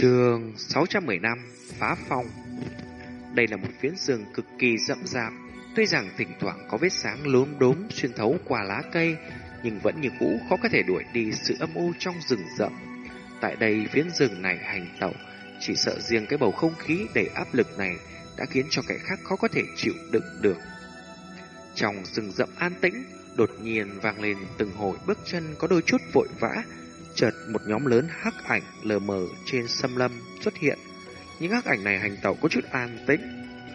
Trường 615 Phá Phong. Đây là một phiến rừng cực kỳ rậm rạp. Tuy rằng thỉnh thoảng có vết sáng lốm đốm xuyên thấu qua lá cây, Nhưng vẫn như cũ khó có thể đuổi đi sự âm u trong rừng rậm. Tại đây, phiến rừng này hành tẩu. Chỉ sợ riêng cái bầu không khí đầy áp lực này Đã khiến cho kẻ khác khó có thể chịu đựng được. Trong rừng rậm an tĩnh, Đột nhiên vang lên từng hồi bước chân có đôi chút vội vã chợt một nhóm lớn hắc ảnh lờ mờ trên xâm lâm xuất hiện. Những hắc ảnh này hành tẩu có chút an tĩnh,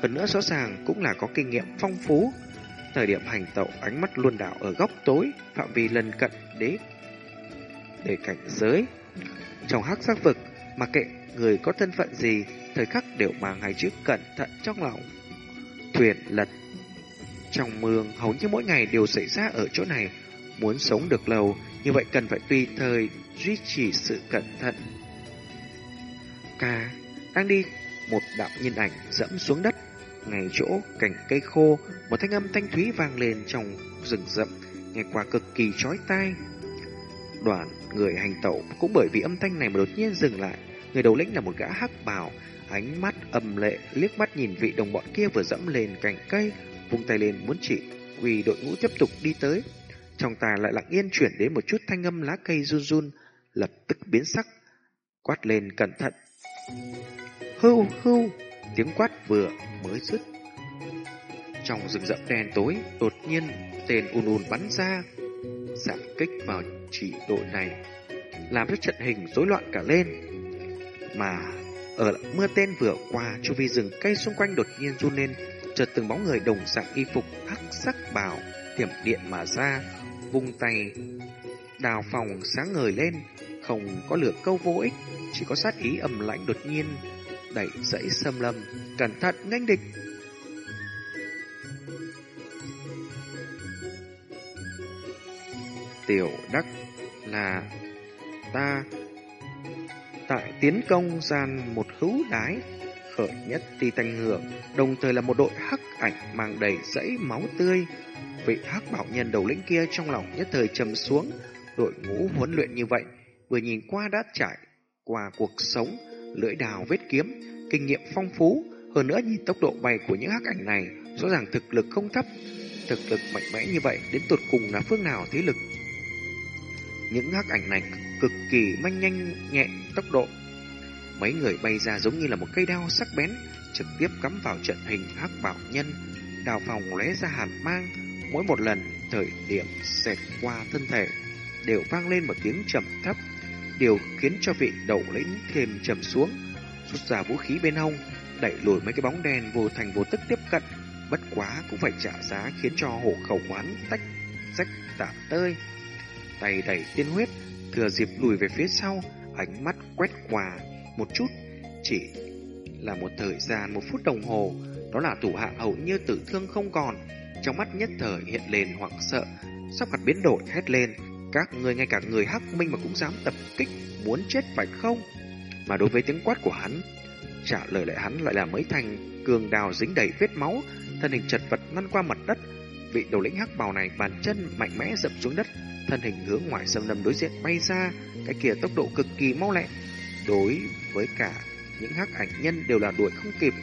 hơn nữa rõ ràng cũng là có kinh nghiệm phong phú. Thời điểm hành tẩu ánh mắt luôn đảo ở góc tối, phạm vi lân cận đế để cảnh giới. Trong hắc sắc vực, mà kệ người có thân phận gì, thời khắc đều mang hai chữ cẩn thận trong lòng. Thuyền lật trong mương hầu như mỗi ngày đều xảy ra ở chỗ này. Muốn sống được lâu, như vậy cần phải tùy thời duy trì sự cẩn thận. Ca đang đi, một đạo nhân ảnh dẫm xuống đất. Ngay chỗ cành cây khô, một thanh âm thanh thúy vang lên trong rừng rậm, nghe qua cực kỳ chói tai. Đoàn người hành tẩu cũng bởi vì âm thanh này mà đột nhiên dừng lại. Người đầu lĩnh là một gã hắc bào, ánh mắt âm lệ liếc mắt nhìn vị đồng bọn kia vừa dẫm lên cành cây, vung tay lên muốn chỉ quỳ đội ngũ tiếp tục đi tới. Trong tai lại lặng yên chuyển đến một chút thanh âm lá cây run run, lập tức biến sắc, quát lên cẩn thận. Hưu hưu, tiếng quát vừa mới dứt. Trong rừng rậm đen tối, đột nhiên tên ùn ùn bắn ra, giảm kích vào chỉ đội này, làm cho trận hình rối loạn cả lên. Mà ở mưa tên vừa qua, chu vi rừng cây xung quanh đột nhiên run lên, chợt từng bóng người đồng dạng y phục hắc sắc bào tiệm điện mà ra, vung tay đào phòng sáng ngời lên, không có lửa câu vô ích, chỉ có sát ý ẩm lạnh đột nhiên đẩy dãy xâm lâm, cẩn thận nhanh địch. Tiểu đắc là ta tại tiến công gian một hữu đái khởi nhất ti tanh hưởng, đồng thời là một đội hắc ảnh mang đầy dãy máu tươi. Vị hắc bảo nhân đầu lĩnh kia trong lòng nhất thời trầm xuống, đội ngũ huấn luyện như vậy, vừa nhìn qua đã trải qua cuộc sống, lưỡi đào vết kiếm, kinh nghiệm phong phú, hơn nữa nhìn tốc độ bay của những hắc ảnh này, rõ ràng thực lực không thấp. Thực lực mạnh mẽ như vậy đến tột cùng là phương nào thế lực? Những hắc ảnh này cực kỳ manh nhanh nhẹ tốc độ. Mấy người bay ra giống như là một cây đao sắc bén, trực tiếp cắm vào trận hình hắc bảo nhân. Đào phòng lóe ra hàn mang, mỗi một lần thời điểm xẹt qua thân thể đều vang lên một tiếng trầm thấp, điều khiến cho vị đầu lĩnh thêm trầm xuống, rút ra vũ khí bên hông, đẩy lùi mấy cái bóng đen vô thành vô tức tiếp cận, bất quá cũng phải trả giá khiến cho hộ khẩu quán tách rách tạm tơi. Tay đẩy tiên huyết, thừa dịp lùi về phía sau, ánh mắt quét qua một chút, chỉ là một thời gian một phút đồng hồ, đó là thủ hạ hầu như tử thương không còn, trong mắt nhất thời hiện lên hoảng sợ, sắp mặt biến đổi hét lên, các người ngay cả người hắc minh mà cũng dám tập kích, muốn chết phải không? Mà đối với tiếng quát của hắn, trả lời lại hắn lại là mấy thành cường đào dính đầy vết máu, thân hình chật vật lăn qua mặt đất. Vị đầu lĩnh hắc bào này bàn chân mạnh mẽ dậm xuống đất, thân hình hướng ngoài sâm lâm đối diện bay ra, cái kia tốc độ cực kỳ mau lẹ. Đối với cả những hắc ảnh nhân đều là đuổi không kịp.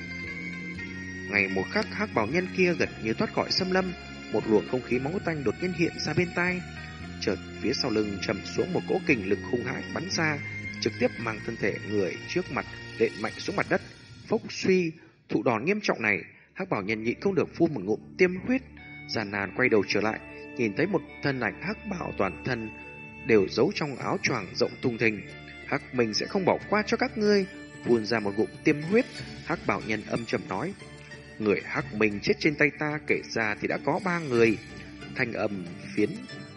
Ngày một khắc hắc bảo nhân kia gần như thoát khỏi xâm lâm, một luồng không khí máu tanh đột nhiên hiện ra bên tai, chợt phía sau lưng trầm xuống một cỗ kình lực hung hãn bắn ra, trực tiếp mang thân thể người trước mặt đệm mạnh xuống mặt đất. Phốc suy, thụ đòn nghiêm trọng này, Hắc Bảo Nhân nhịn không được phun một ngụm tiêm huyết, giàn nàn quay đầu trở lại, nhìn thấy một thân ảnh Hắc Bảo toàn thân đều giấu trong áo choàng rộng tung thình. Hắc mình sẽ không bỏ qua cho các ngươi, phun ra một ngụm tiêm huyết, Hắc Bảo Nhân âm trầm nói: Người Hắc mình chết trên tay ta kể ra thì đã có ba người. Thanh âm phiến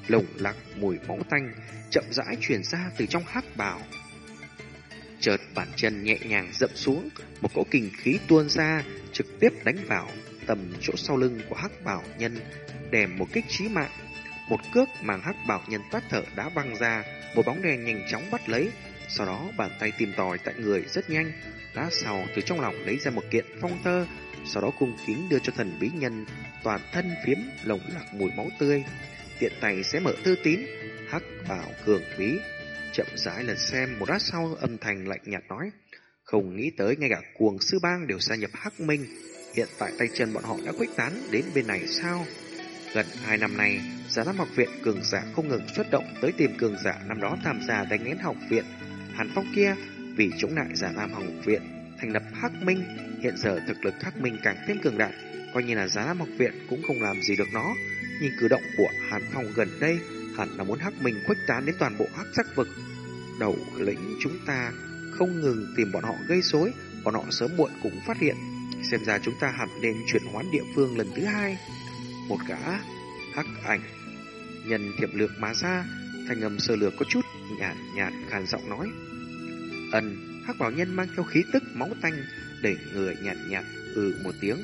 lồng lặc mùi máu tanh chậm rãi truyền ra từ trong hắc bảo. Chợt bàn chân nhẹ nhàng dậm xuống, một cỗ kình khí tuôn ra, trực tiếp đánh vào tầm chỗ sau lưng của hắc bảo nhân, đèm một kích chí mạng. Một cước màng hắc bảo nhân tắt thở đã văng ra, một bóng đèn nhanh chóng bắt lấy, sau đó bàn tay tìm tòi tại người rất nhanh, lát sau từ trong lòng lấy ra một kiện phong tơ, sau đó cung kính đưa cho thần bí nhân, toàn thân phiếm lồng lạc mùi máu tươi tiện tay sẽ mở thư tín, hắc bảo cường bí. chậm rãi lần xem một lát sau âm thanh lạnh nhạt nói. Không nghĩ tới ngay cả cuồng sư bang đều gia nhập Hắc Minh. Hiện tại tay chân bọn họ đã khuếch tán đến bên này sao? Gần hai năm nay, Giả Nam học viện cường giả không ngừng xuất động tới tìm cường giả năm đó tham gia đánh nén học viện. Hàn Phong kia vì chống lại Giả Nam học viện thành lập Hắc Minh, hiện giờ thực lực Hắc Minh càng thêm cường đại, coi như là Giả Nam học viện cũng không làm gì được nó. Nhìn cử động của Hàn Phong gần đây, hẳn là muốn Hắc Minh khuếch tán đến toàn bộ Hắc Sắc vực. Đầu lĩnh chúng ta không ngừng tìm bọn họ gây rối, bọn họ sớm muộn cũng phát hiện. Xem ra chúng ta hẳn nên chuyển hoán địa phương lần thứ hai. Một gã hắc ảnh nhân thiệp lược mà ra, thanh âm sơ lược có chút nhạt nhạt khàn giọng nói. Ân, hắc bảo nhân mang theo khí tức máu tanh, để người nhạt nhạt ừ một tiếng.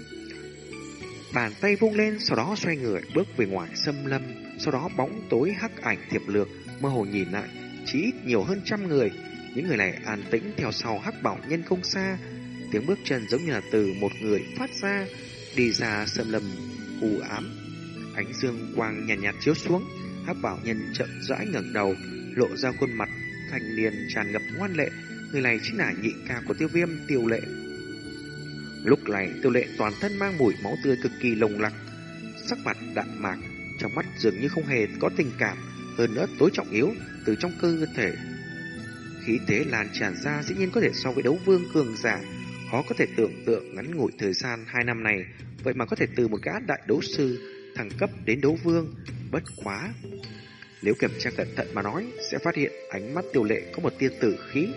Bàn tay vung lên, sau đó xoay người bước về ngoài xâm lâm, sau đó bóng tối hắc ảnh thiệp lược mơ hồ nhìn lại, chỉ ít nhiều hơn trăm người. Những người này an tĩnh theo sau hắc bảo nhân không xa, tiếng bước chân giống như là từ một người phát ra, đi ra xâm lâm u ám. Ánh dương quang nhàn nhạt, nhạt chiếu xuống, hắc bảo nhân chậm rãi ngẩng đầu, lộ ra khuôn mặt thanh niên tràn ngập ngoan lệ. Người này chính là nhị ca của tiêu viêm tiêu lệ. Lúc này tiêu lệ toàn thân mang mùi máu tươi cực kỳ lồng lặc, sắc mặt đạm mạc, trong mắt dường như không hề có tình cảm, hơn nữa tối trọng yếu từ trong cơ thể. Khí thế lan tràn ra dĩ nhiên có thể so với đấu vương cường giả, khó có thể tưởng tượng ngắn ngủi thời gian hai năm này, vậy mà có thể từ một gã đại đấu sư thăng cấp đến đấu vương, bất quá. Nếu kiểm tra cẩn thận mà nói, sẽ phát hiện ánh mắt tiêu lệ có một tia tử khí.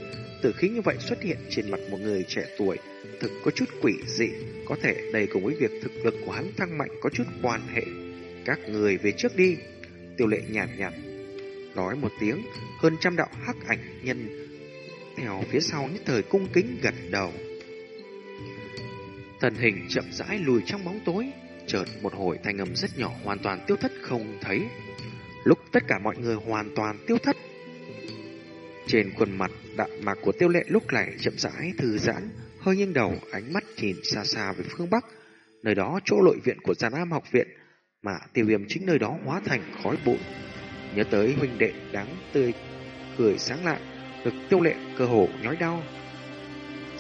Tử khí như vậy xuất hiện trên mặt một người trẻ tuổi, thực có chút quỷ dị, có thể đây cùng với việc thực lực của hắn thăng mạnh có chút quan hệ. Các người về trước đi. Tiêu lệ nhạt nhạt, nói một tiếng, hơn trăm đạo hắc ảnh nhân theo phía sau nhất thời cung kính gật đầu. Thần hình chậm rãi lùi trong bóng tối, chợt một hồi thanh âm rất nhỏ hoàn toàn tiêu thất không thấy. Lúc tất cả mọi người hoàn toàn tiêu thất, trên khuôn mặt đạm mạc của tiêu lệ lúc này chậm rãi thư giãn, hơi nghiêng đầu, ánh mắt nhìn xa xa về phương Bắc. Nơi đó chỗ nội viện của Già Nam học viện, mà tiêu viêm chính nơi đó hóa thành khói bụi. Nhớ tới huynh đệ đáng tươi, cười sáng lạ được tiêu lệ cơ hồ nhói đau.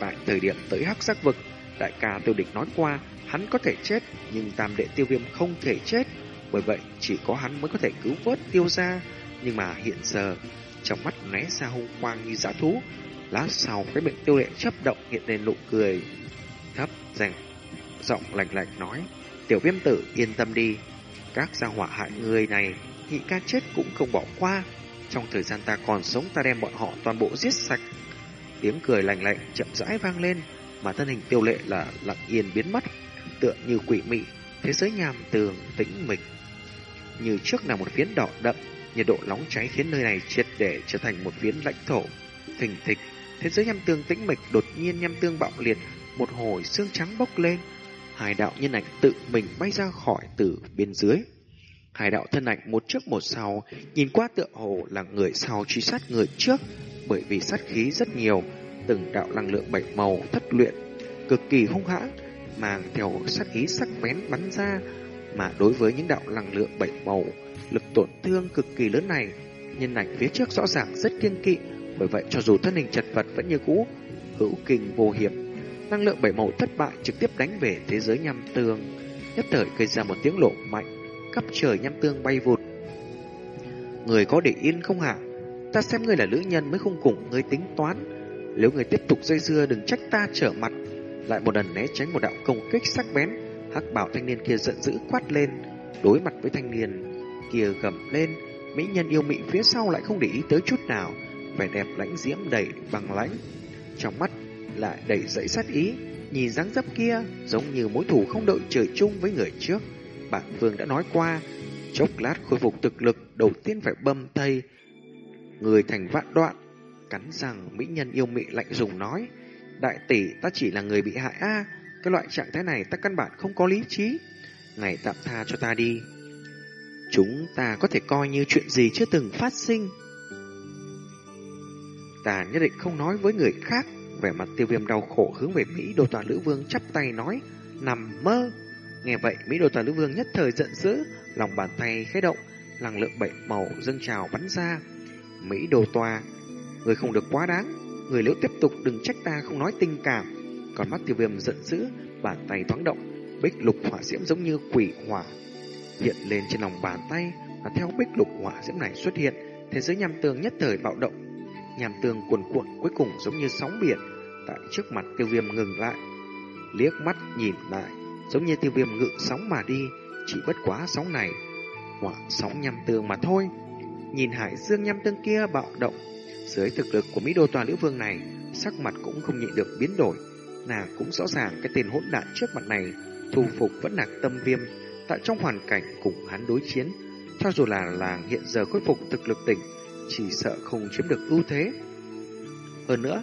Tại thời điểm tới hắc sắc vực, đại ca tiêu địch nói qua, hắn có thể chết, nhưng tam đệ tiêu viêm không thể chết. Bởi vậy, chỉ có hắn mới có thể cứu vớt tiêu ra. Nhưng mà hiện giờ, trong mắt né ra hung quang như giã thú. Lát sau, cái miệng tiêu lệ chấp động hiện lên nụ cười. Thấp, rành, giọng lạnh lạnh nói, tiểu viêm tử yên tâm đi. Các gia hỏa hại người này, nhị ca chết cũng không bỏ qua. Trong thời gian ta còn sống ta đem bọn họ toàn bộ giết sạch. Tiếng cười lạnh lạnh chậm rãi vang lên, mà thân hình tiêu lệ là lặng yên biến mất, tựa như quỷ mị, thế giới nhàm tường tĩnh mịch. Như trước là một phiến đỏ đậm, nhiệt độ nóng cháy khiến nơi này triệt để trở thành một phiến lãnh thổ. Thình thịch, thế giới nham tương tĩnh mịch đột nhiên nham tương bạo liệt, một hồi xương trắng bốc lên. Hải đạo nhân ảnh tự mình bay ra khỏi từ bên dưới. Hải đạo thân ảnh một trước một sau, nhìn qua tựa hồ là người sau truy sát người trước, bởi vì sát khí rất nhiều, từng đạo năng lượng bảy màu thất luyện, cực kỳ hung hãn, mang theo sát ý sắc bén bắn ra, mà đối với những đạo năng lượng bảy màu, lực tổn thương cực kỳ lớn này, nhân ảnh phía trước rõ ràng rất kiên kỵ, bởi vậy cho dù thân hình chật vật vẫn như cũ, hữu kinh vô hiểm. Năng lượng bảy màu thất bại trực tiếp đánh về thế giới nham tương, nhất thời gây ra một tiếng lộ mạnh, cắp trời nham tương bay vụt. Người có để yên không hả? Ta xem ngươi là nữ nhân mới không cùng ngươi tính toán. Nếu ngươi tiếp tục dây dưa đừng trách ta trở mặt. Lại một lần né tránh một đạo công kích sắc bén, hắc bảo thanh niên kia giận dữ quát lên, đối mặt với thanh niên kia gầm lên, mỹ nhân yêu mị phía sau lại không để ý tới chút nào, vẻ đẹp lãnh diễm đầy bằng lãnh. Trong mắt lại đầy dậy sát ý, nhìn dáng dấp kia giống như mối thù không đội trời chung với người trước. Bạn Vương đã nói qua, chốc lát khôi phục thực lực đầu tiên phải bâm thây, người thành vạn đoạn. Cắn rằng mỹ nhân yêu mị lạnh dùng nói, đại tỷ ta chỉ là người bị hại a cái loại trạng thái này ta căn bản không có lý trí. Ngày tạm tha cho ta đi. Chúng ta có thể coi như chuyện gì chưa từng phát sinh. Ta nhất định không nói với người khác. Vẻ mặt tiêu viêm đau khổ hướng về Mỹ đồ tòa lữ vương chắp tay nói, nằm mơ. Nghe vậy, Mỹ đồ tòa lữ vương nhất thời giận dữ, lòng bàn tay khẽ động, năng lượng bảy màu dâng trào bắn ra. Mỹ đồ tòa người không được quá đáng, người nếu tiếp tục đừng trách ta không nói tình cảm. Còn mắt tiêu viêm giận dữ, bàn tay thoáng động, bích lục hỏa diễm giống như quỷ hỏa hiện lên trên lòng bàn tay, và theo bích lục hỏa diễm này xuất hiện, thế giới nham tường nhất thời bạo động. Nham tường cuồn cuộn cuối cùng giống như sóng biển, tại trước mặt tiêu viêm ngừng lại. Liếc mắt nhìn lại, giống như tiêu viêm ngự sóng mà đi, chỉ bất quá sóng này, hỏa sóng nham tường mà thôi. Nhìn hải dương nham tương kia bạo động, dưới thực lực của Mỹ Đô Toàn Lữ Vương này, sắc mặt cũng không nhịn được biến đổi. Nàng cũng rõ ràng cái tên hỗn đạn trước mặt này, thu phục vẫn là tâm viêm, tại trong hoàn cảnh cùng hắn đối chiến, cho dù là làng hiện giờ khôi phục thực lực tỉnh, chỉ sợ không chiếm được ưu thế. Hơn nữa,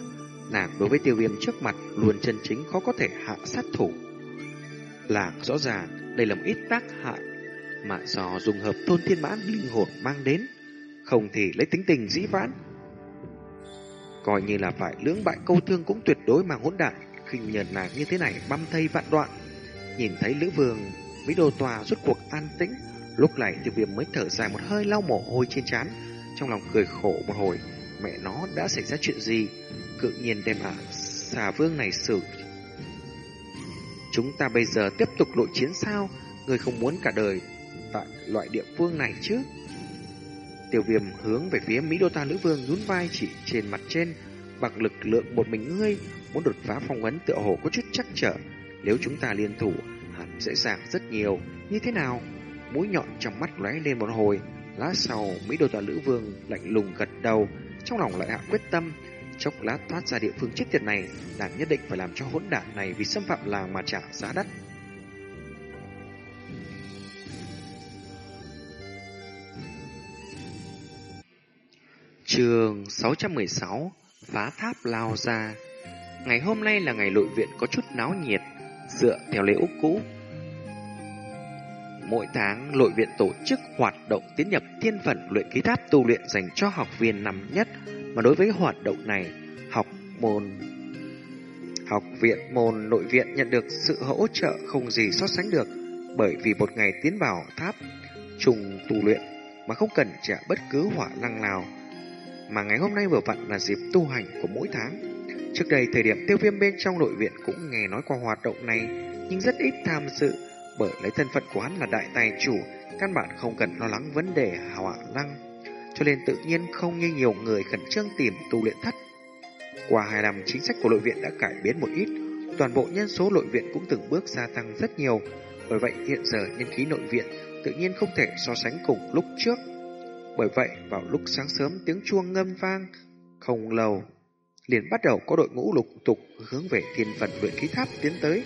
nàng đối với tiêu viêm trước mặt luôn chân chính khó có thể hạ sát thủ. Làng rõ ràng đây là một ít tác hại mà do dùng hợp tôn thiên mãn linh hồn mang đến, không thì lấy tính tình dĩ vãn. Coi như là phải lưỡng bại câu thương cũng tuyệt đối mà hỗn đạn khinh nhờn nàng như thế này băm thây vạn đoạn. Nhìn thấy Lữ Vương Mỹ đồ tòa rút cuộc an tĩnh, lúc này tiêu viêm mới thở dài một hơi lau mồ hôi trên trán, trong lòng cười khổ một hồi, mẹ nó đã xảy ra chuyện gì, cự nhiên đem ả xà vương này xử. Chúng ta bây giờ tiếp tục nội chiến sao, người không muốn cả đời tại loại địa phương này chứ? Tiêu viêm hướng về phía Mỹ Đô Ta Lữ Vương nhún vai chỉ trên mặt trên, bằng lực lượng một mình ngươi, muốn đột phá phong ấn tựa hồ có chút chắc trở. Nếu chúng ta liên thủ, hẳn dễ dàng rất nhiều. Như thế nào? Mũi nhọn trong mắt lóe lên một hồi. Lát sau, Mỹ Đô Tòa Lữ Vương lạnh lùng gật đầu, trong lòng lại hạ quyết tâm. Chốc lát thoát ra địa phương chết tiệt này, nàng nhất định phải làm cho hỗn đản này vì xâm phạm làng mà trả giá đắt. Trường 616 Phá tháp lao ra. Ngày hôm nay là ngày nội viện có chút náo nhiệt, Dựa theo lễ úc cũ. Mỗi tháng, nội viện tổ chức hoạt động tiến nhập thiên phận luyện ký tháp tu luyện dành cho học viên năm nhất. Mà đối với hoạt động này, Học môn, Học viện môn nội viện nhận được sự hỗ trợ không gì so sánh được. Bởi vì một ngày tiến vào tháp trùng tu luyện mà không cần trả bất cứ hỏa năng nào mà ngày hôm nay vừa vặn là dịp tu hành của mỗi tháng. Trước đây thời điểm tiêu viêm bên trong nội viện cũng nghe nói qua hoạt động này, nhưng rất ít tham dự, bởi lấy thân phận của hắn là đại tài chủ, căn bản không cần lo lắng vấn đề hỏa năng, cho nên tự nhiên không như nhiều người khẩn trương tìm tu luyện thất. Qua hai năm chính sách của nội viện đã cải biến một ít, toàn bộ nhân số nội viện cũng từng bước gia tăng rất nhiều, bởi vậy hiện giờ nhân khí nội viện tự nhiên không thể so sánh cùng lúc trước. Bởi vậy, vào lúc sáng sớm tiếng chuông ngâm vang, không lâu, liền bắt đầu có đội ngũ lục tục hướng về thiên phần luyện khí tháp tiến tới.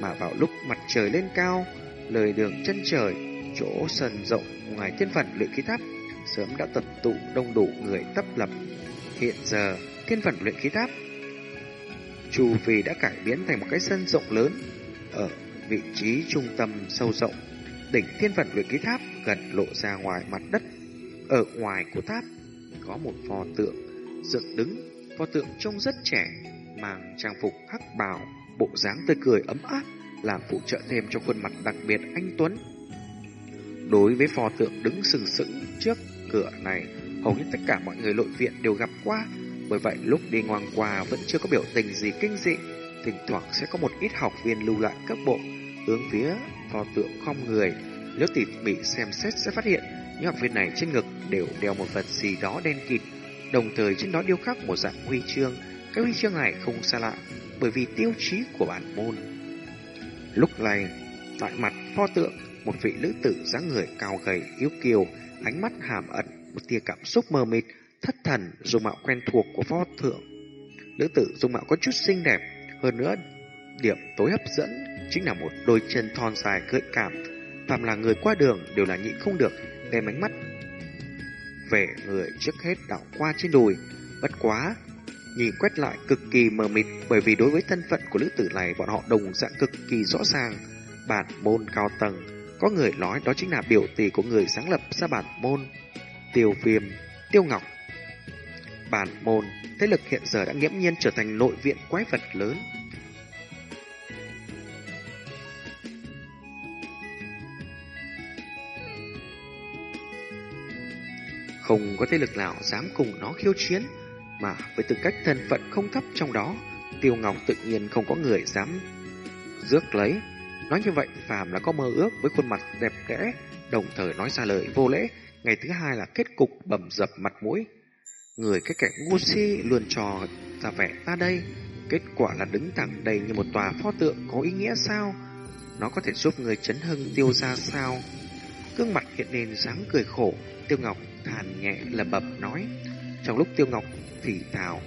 Mà vào lúc mặt trời lên cao, lời đường chân trời, chỗ sân rộng ngoài thiên phần luyện khí tháp, sớm đã tập tụ đông đủ người tấp lập. Hiện giờ, thiên phần luyện khí tháp, chu vì đã cải biến thành một cái sân rộng lớn, ở vị trí trung tâm sâu rộng, đỉnh thiên phần luyện khí tháp gần lộ ra ngoài mặt đất ở ngoài của tháp có một pho tượng dựng đứng, pho tượng trông rất trẻ, mang trang phục hắc bào, bộ dáng tươi cười ấm áp, làm phụ trợ thêm cho khuôn mặt đặc biệt anh tuấn. Đối với pho tượng đứng sừng sững trước cửa này, hầu như tất cả mọi người nội viện đều gặp qua, bởi vậy lúc đi ngang qua vẫn chưa có biểu tình gì kinh dị, thỉnh thoảng sẽ có một ít học viên lưu lại các bộ hướng phía pho tượng không người. Nếu tỉ mỉ xem xét sẽ phát hiện những học viên này trên ngực đều đeo một vật gì đó đen kịt, đồng thời trên đó điêu khắc một dạng huy chương. Cái huy chương này không xa lạ, bởi vì tiêu chí của bản môn. Lúc này, tại mặt pho tượng, một vị nữ tử dáng người cao gầy, yếu kiều, ánh mắt hàm ẩn, một tia cảm xúc mờ mịt, thất thần, dung mạo quen thuộc của pho tượng. Nữ tử dung mạo có chút xinh đẹp, hơn nữa, điểm tối hấp dẫn chính là một đôi chân thon dài gợi cảm. Phạm là người qua đường đều là nhịn không được đem ánh mắt về người trước hết đảo qua trên đùi. Bất quá, nhìn quét lại cực kỳ mờ mịt bởi vì đối với thân phận của nữ tử này bọn họ đồng dạng cực kỳ rõ ràng. Bản môn cao tầng, có người nói đó chính là biểu tỷ của người sáng lập ra bản môn. Tiêu viêm, tiêu ngọc. Bản môn, thế lực hiện giờ đã nghiễm nhiên trở thành nội viện quái vật lớn. Không có thế lực nào dám cùng nó khiêu chiến. Mà với tư cách thân phận không thấp trong đó, Tiêu Ngọc tự nhiên không có người dám rước lấy. Nói như vậy, phàm là có mơ ước với khuôn mặt đẹp đẽ, đồng thời nói ra lời vô lễ. Ngày thứ hai là kết cục bầm dập mặt mũi. Người cái kẻ ngu si luôn trò ra vẻ ta đây. Kết quả là đứng thẳng đầy như một tòa pho tượng có ý nghĩa sao? Nó có thể giúp người chấn hưng tiêu ra sao? Cương mặt hiện lên dáng cười khổ, Tiêu Ngọc thản nhẹ lầm bập nói. Trong lúc Tiêu Ngọc thì thào,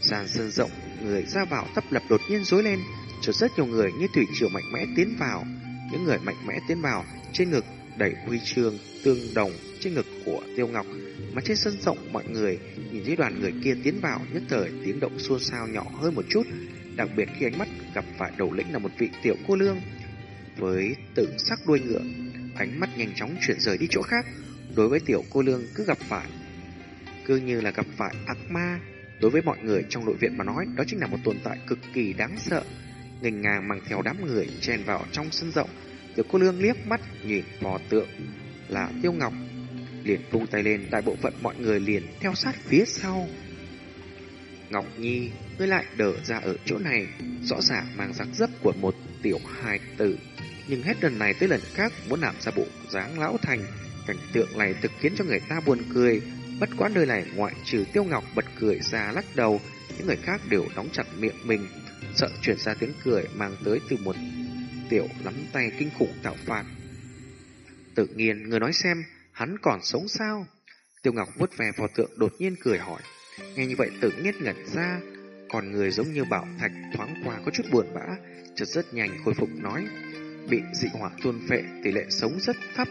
sàn sơn rộng, người ra vào tấp lập đột nhiên rối lên, cho rất nhiều người như thủy triều mạnh mẽ tiến vào. Những người mạnh mẽ tiến vào, trên ngực đẩy huy chương tương đồng trên ngực của Tiêu Ngọc, mà trên sân rộng mọi người nhìn thấy đoàn người kia tiến vào, nhất thời tiếng động xôn xao nhỏ hơn một chút, đặc biệt khi ánh mắt gặp phải đầu lĩnh là một vị tiểu cô lương với tự sắc đuôi ngựa, ánh mắt nhanh chóng chuyển rời đi chỗ khác. Đối với tiểu cô lương cứ gặp phải cứ như là gặp phải ác ma. Đối với mọi người trong nội viện mà nói, đó chính là một tồn tại cực kỳ đáng sợ. Ngành ngang mang theo đám người chen vào trong sân rộng, tiểu cô lương liếc mắt nhìn phò tượng là Tiêu Ngọc, liền vung tay lên, đại bộ phận mọi người liền theo sát phía sau. Ngọc Nhi, ngươi lại đỡ ra ở chỗ này, rõ ràng mang dáng dấp của một tiểu hài tử, nhưng hết lần này tới lần khác muốn làm ra bộ dáng lão thành, cảnh tượng này thực khiến cho người ta buồn cười. Bất quá nơi này ngoại trừ Tiêu Ngọc bật cười ra lắc đầu, những người khác đều đóng chặt miệng mình, sợ truyền ra tiếng cười mang tới từ một tiểu nắm tay kinh khủng tạo phạt. Tự nhiên, người nói xem, hắn còn sống sao? Tiêu Ngọc vuốt về pho tượng đột nhiên cười hỏi. Nghe như vậy tự nhiên ngẩn ra, còn người giống như bảo thạch thoáng qua có chút buồn bã, chợt rất nhanh khôi phục nói. Bị dị hỏa tuôn phệ, tỷ lệ sống rất thấp.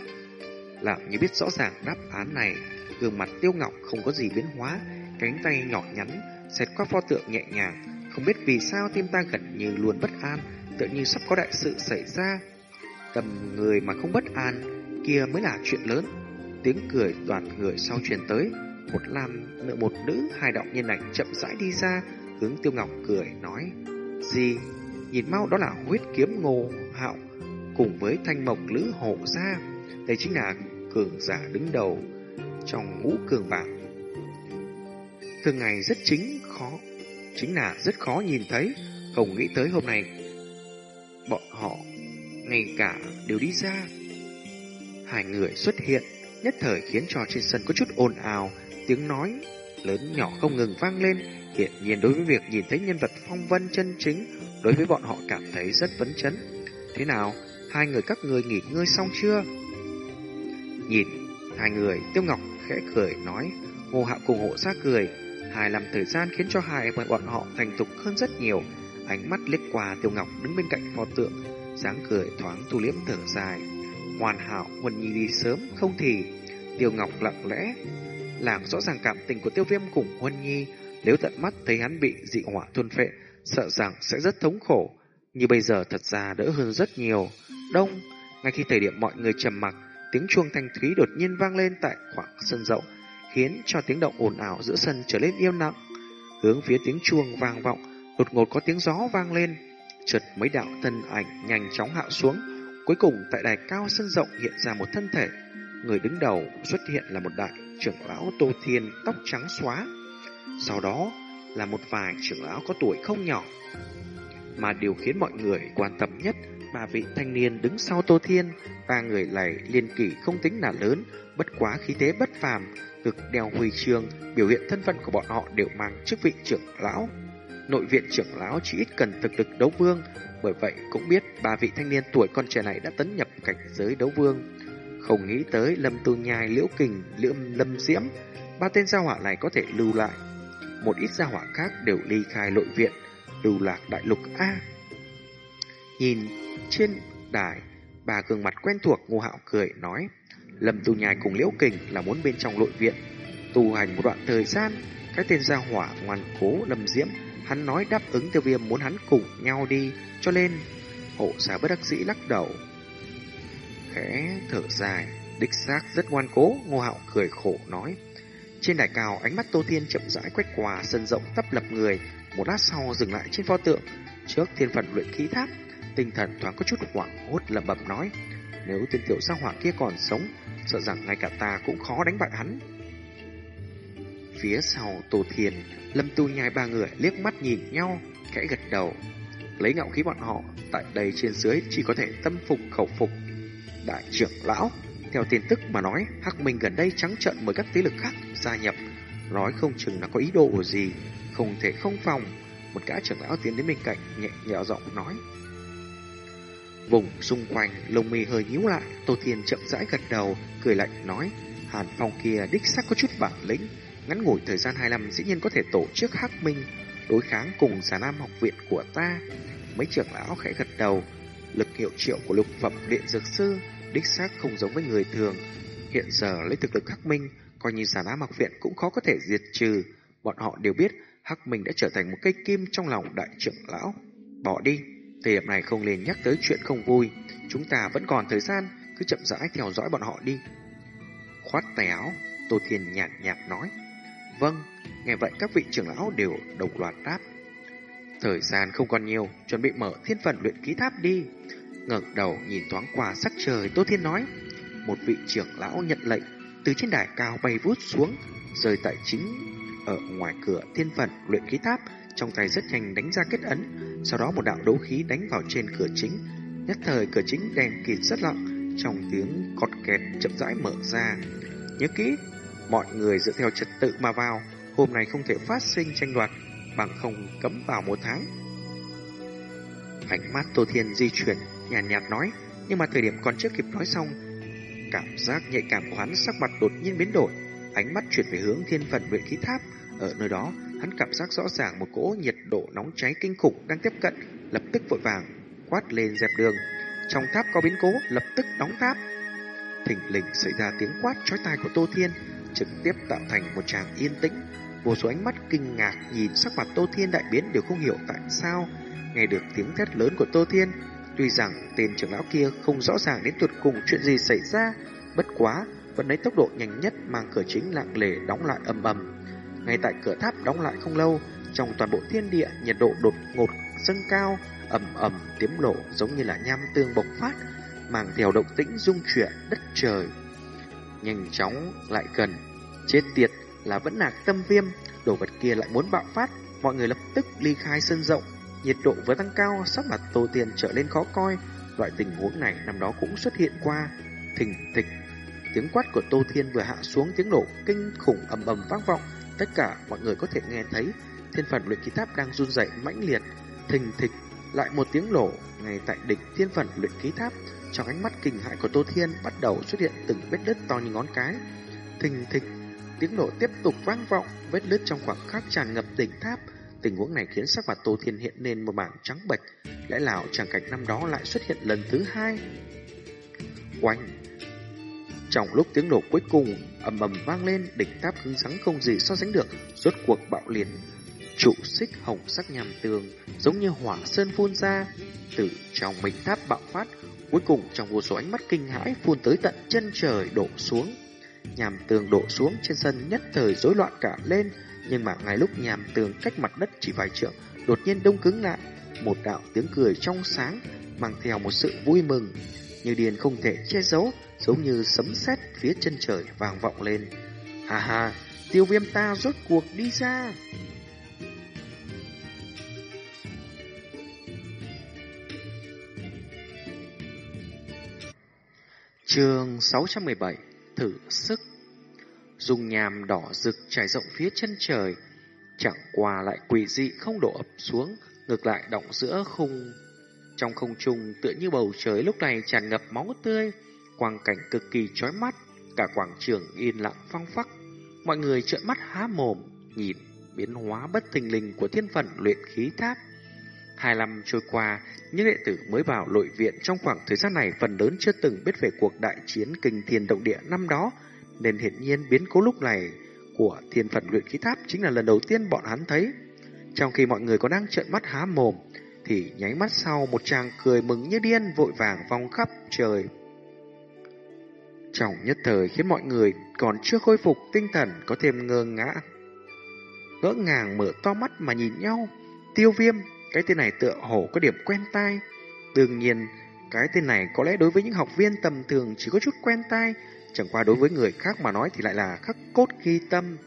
Làm như biết rõ ràng đáp án này, gương mặt Tiêu Ngọc không có gì biến hóa, cánh tay nhỏ nhắn, xẹt qua pho tượng nhẹ nhàng. Không biết vì sao tim ta gần như luôn bất an, tự như sắp có đại sự xảy ra. Tầm người mà không bất an, kia mới là chuyện lớn. Tiếng cười toàn người sau truyền tới, một nam nợ một nữ hai đạo nhân ảnh chậm rãi đi ra, hướng Tiêu Ngọc cười nói: "Gì? Nhìn mau đó là huyết kiếm Ngô Hạo cùng với thanh mộc lữ hộ gia, đây chính là cường giả đứng đầu trong ngũ cường bảng. Thường ngày rất chính khó, chính là rất khó nhìn thấy, không nghĩ tới hôm nay bọn họ ngay cả đều đi ra. Hai người xuất hiện, nhất thời khiến cho trên sân có chút ồn ào, tiếng nói lớn nhỏ không ngừng vang lên. Hiện nhiên đối với việc nhìn thấy nhân vật phong vân chân chính, đối với bọn họ cảm thấy rất vấn chấn. Thế nào, hai người các người nghỉ ngơi xong chưa? Nhìn hai người, Tiêu Ngọc khẽ cười nói, Ngô Hạo cùng hộ sát cười. Hai làm thời gian khiến cho hai bọn họ thành thục hơn rất nhiều. Ánh mắt liếc qua Tiêu Ngọc đứng bên cạnh pho tượng, dáng cười thoáng tu liếm thở dài. Hoàn hảo, Huân Nhi đi sớm, không thì. Tiêu Ngọc lặng lẽ, làm rõ ràng cảm tình của Tiêu Viêm cùng Huân Nhi. Nếu tận mắt thấy hắn bị dị hỏa tuôn phệ, sợ rằng sẽ rất thống khổ. Như bây giờ thật ra đỡ hơn rất nhiều. Đông, ngay khi thời điểm mọi người trầm mặc, tiếng chuông thanh thúy đột nhiên vang lên tại khoảng sân rộng, khiến cho tiếng động ồn ào giữa sân trở nên im lặng. Hướng phía tiếng chuông vang vọng, đột ngột có tiếng gió vang lên, chợt mấy đạo thân ảnh nhanh chóng hạ xuống, cuối cùng tại đài cao sân rộng hiện ra một thân thể, người đứng đầu xuất hiện là một đại trưởng lão Tô Thiên tóc trắng xóa. Sau đó là một vài trưởng lão có tuổi không nhỏ. Mà điều khiến mọi người quan tâm nhất ba vị thanh niên đứng sau Tô Thiên, ba người này liên kỷ không tính là lớn, bất quá khí thế bất phàm, ngực đeo huy chương, biểu hiện thân phận của bọn họ đều mang chức vị trưởng lão. Nội viện trưởng lão chỉ ít cần thực lực đấu vương, bởi vậy cũng biết ba vị thanh niên tuổi con trẻ này đã tấn nhập cảnh giới đấu vương. Không nghĩ tới Lâm Tu Nhai, Liễu Kình, Liễu Lâm Diễm, ba tên gia hỏa này có thể lưu lại. Một ít gia hỏa khác đều ly khai nội viện, lưu lạc đại lục A. Nhìn trên đài, bà gương mặt quen thuộc Ngô Hạo cười nói, Lâm Tu Nhai cùng Liễu Kình là muốn bên trong nội viện, tu hành một đoạn thời gian, cái tên gia hỏa ngoan cố Lâm Diễm, hắn nói đáp ứng tiêu viêm muốn hắn cùng nhau đi, cho nên hộ xá bất đắc dĩ lắc đầu. Khẽ thở dài, đích xác rất ngoan cố, Ngô Hạo cười khổ nói. Trên đài cao, ánh mắt Tô Thiên chậm rãi quét qua sân rộng tấp lập người, một lát sau dừng lại trên pho tượng, trước thiên phần luyện khí tháp, tinh thần thoáng có chút hoảng hốt lẩm bẩm nói, nếu tên tiểu gia hỏa kia còn sống, sợ rằng ngay cả ta cũng khó đánh bại hắn. Phía sau Tô Thiền, Lâm Tu Nhai ba người liếc mắt nhìn nhau, khẽ gật đầu. Lấy ngạo khí bọn họ, tại đây trên dưới chỉ có thể tâm phục khẩu phục. Đại trưởng lão, theo tin tức mà nói, Hắc Minh gần đây trắng trợn mời các thế lực khác gia nhập. Nói không chừng là có ý đồ gì, không thể không phòng. Một gã trưởng lão tiến đến bên cạnh, nhẹ nhẹ giọng nói. Vùng xung quanh, lông mi hơi nhíu lại, Tô Thiên chậm rãi gật đầu, cười lạnh nói. Hàn Phong kia đích xác có chút bản lĩnh, ngắn ngủi thời gian 2 năm dĩ nhiên có thể tổ chức Hắc Minh đối kháng cùng giả nam học viện của ta. Mấy trưởng lão khẽ gật đầu, lực hiệu triệu của lục phẩm điện dược sư đích xác không giống với người thường. Hiện giờ lấy thực lực Hắc Minh, coi như giả nam học viện cũng khó có thể diệt trừ. Bọn họ đều biết Hắc Minh đã trở thành một cây kim trong lòng đại trưởng lão. Bỏ đi, thời điểm này không nên nhắc tới chuyện không vui. Chúng ta vẫn còn thời gian, cứ chậm rãi theo dõi bọn họ đi. Khoát tay áo, Tô Thiên nhạt nhạt nói. Vâng, nghe vậy các vị trưởng lão đều đồng loạt đáp. Thời gian không còn nhiều, chuẩn bị mở thiên phần luyện ký tháp đi. ngẩng đầu nhìn thoáng qua sắc trời, Tô Thiên nói. Một vị trưởng lão nhận lệnh, từ trên đài cao bay vút xuống, rơi tại chính ở ngoài cửa thiên phần luyện ký tháp, trong tay rất nhanh đánh ra kết ấn, sau đó một đạo đấu khí đánh vào trên cửa chính. Nhất thời cửa chính đèn kịt rất lặng, trong tiếng cọt kẹt chậm rãi mở ra. Nhớ kỹ, mọi người dựa theo trật tự mà vào, hôm nay không thể phát sinh tranh đoạt, bằng không cấm vào một tháng. Ánh mắt Tô Thiên di chuyển, nhàn nhạt, nhạt nói, nhưng mà thời điểm còn chưa kịp nói xong, cảm giác nhạy cảm của hắn sắc mặt đột nhiên biến đổi, ánh mắt chuyển về hướng thiên phận luyện khí tháp, ở nơi đó, hắn cảm giác rõ ràng một cỗ nhiệt độ nóng cháy kinh khủng đang tiếp cận, lập tức vội vàng quát lên dẹp đường. Trong tháp có biến cố, lập tức đóng tháp. Thỉnh lình xảy ra tiếng quát chói tai của Tô Thiên, trực tiếp tạo thành một tràng yên tĩnh. Vô số ánh mắt kinh ngạc nhìn sắc mặt Tô Thiên đại biến đều không hiểu tại sao. Nghe được tiếng thét lớn của Tô Thiên, tuy rằng tên trưởng lão kia không rõ ràng đến tuyệt cùng chuyện gì xảy ra, bất quá vẫn lấy tốc độ nhanh nhất mang cửa chính lặng lề đóng lại ầm ầm. Ngay tại cửa tháp đóng lại không lâu, trong toàn bộ thiên địa nhiệt độ đột ngột dâng cao, ầm ầm tiếng nổ giống như là nham tương bộc phát, mang theo động tĩnh rung chuyển đất trời. Nhanh chóng lại gần, chết tiệt là vẫn nạc tâm viêm, đồ vật kia lại muốn bạo phát, mọi người lập tức ly khai sân rộng, nhiệt độ vừa tăng cao, sắc mặt Tô Tiên trở lên khó coi, loại tình huống này năm đó cũng xuất hiện qua. Thình thịch, tiếng quát của Tô Thiên vừa hạ xuống tiếng nổ kinh khủng ầm ầm vang vọng, tất cả mọi người có thể nghe thấy thiên phần luyện khí tháp đang run rẩy mãnh liệt, thình thịch lại một tiếng nổ ngay tại đỉnh thiên phần luyện khí tháp. Trong ánh mắt kinh hại của Tô Thiên bắt đầu xuất hiện từng vết đứt to như ngón cái. Thình thịch, tiếng nổ tiếp tục vang vọng, vết đứt trong khoảng khắc tràn ngập đỉnh tháp. Tình huống này khiến sắc mặt Tô Thiên hiện lên một mảng trắng bệch. Lẽ nào tràng cảnh năm đó lại xuất hiện lần thứ hai? Oanh! Trong lúc tiếng nổ cuối cùng ầm ầm vang lên, đỉnh tháp cứng rắn không gì so sánh được, rốt cuộc bạo liệt. Trụ xích hồng sắc nhằm tường, giống như hỏa sơn phun ra, từ trong mình tháp bạo phát, cuối cùng trong vô số ánh mắt kinh hãi phun tới tận chân trời đổ xuống. Nhàm tường đổ xuống trên sân nhất thời rối loạn cả lên, nhưng mà ngay lúc nhàm tường cách mặt đất chỉ vài trượng, đột nhiên đông cứng lại, một đạo tiếng cười trong sáng, mang theo một sự vui mừng, như điền không thể che giấu, giống như sấm sét phía chân trời vang vọng lên. Hà hà, tiêu viêm ta rốt cuộc đi ra. Chương 617 Thử sức Dùng nhàm đỏ rực trải rộng phía chân trời Chẳng qua lại quỷ dị không đổ ập xuống Ngược lại động giữa khung trong không trung tựa như bầu trời lúc này tràn ngập máu tươi Quang cảnh cực kỳ chói mắt Cả quảng trường yên lặng phong phắc Mọi người trợn mắt há mồm Nhìn biến hóa bất thình lình của thiên phận luyện khí tháp Hai năm trôi qua, những đệ tử mới vào nội viện trong khoảng thời gian này phần lớn chưa từng biết về cuộc đại chiến kinh thiên động địa năm đó, nên hiển nhiên biến cố lúc này của thiên phận luyện khí tháp chính là lần đầu tiên bọn hắn thấy. Trong khi mọi người còn đang trợn mắt há mồm, thì nháy mắt sau một chàng cười mừng như điên vội vàng vòng khắp trời. Trong nhất thời khiến mọi người còn chưa khôi phục tinh thần có thêm ngơ ngã. Ngỡ ngàng mở to mắt mà nhìn nhau, tiêu viêm cái tên này tựa hồ có điểm quen tai. Đương nhiên, cái tên này có lẽ đối với những học viên tầm thường chỉ có chút quen tai, chẳng qua đối với người khác mà nói thì lại là khắc cốt ghi tâm.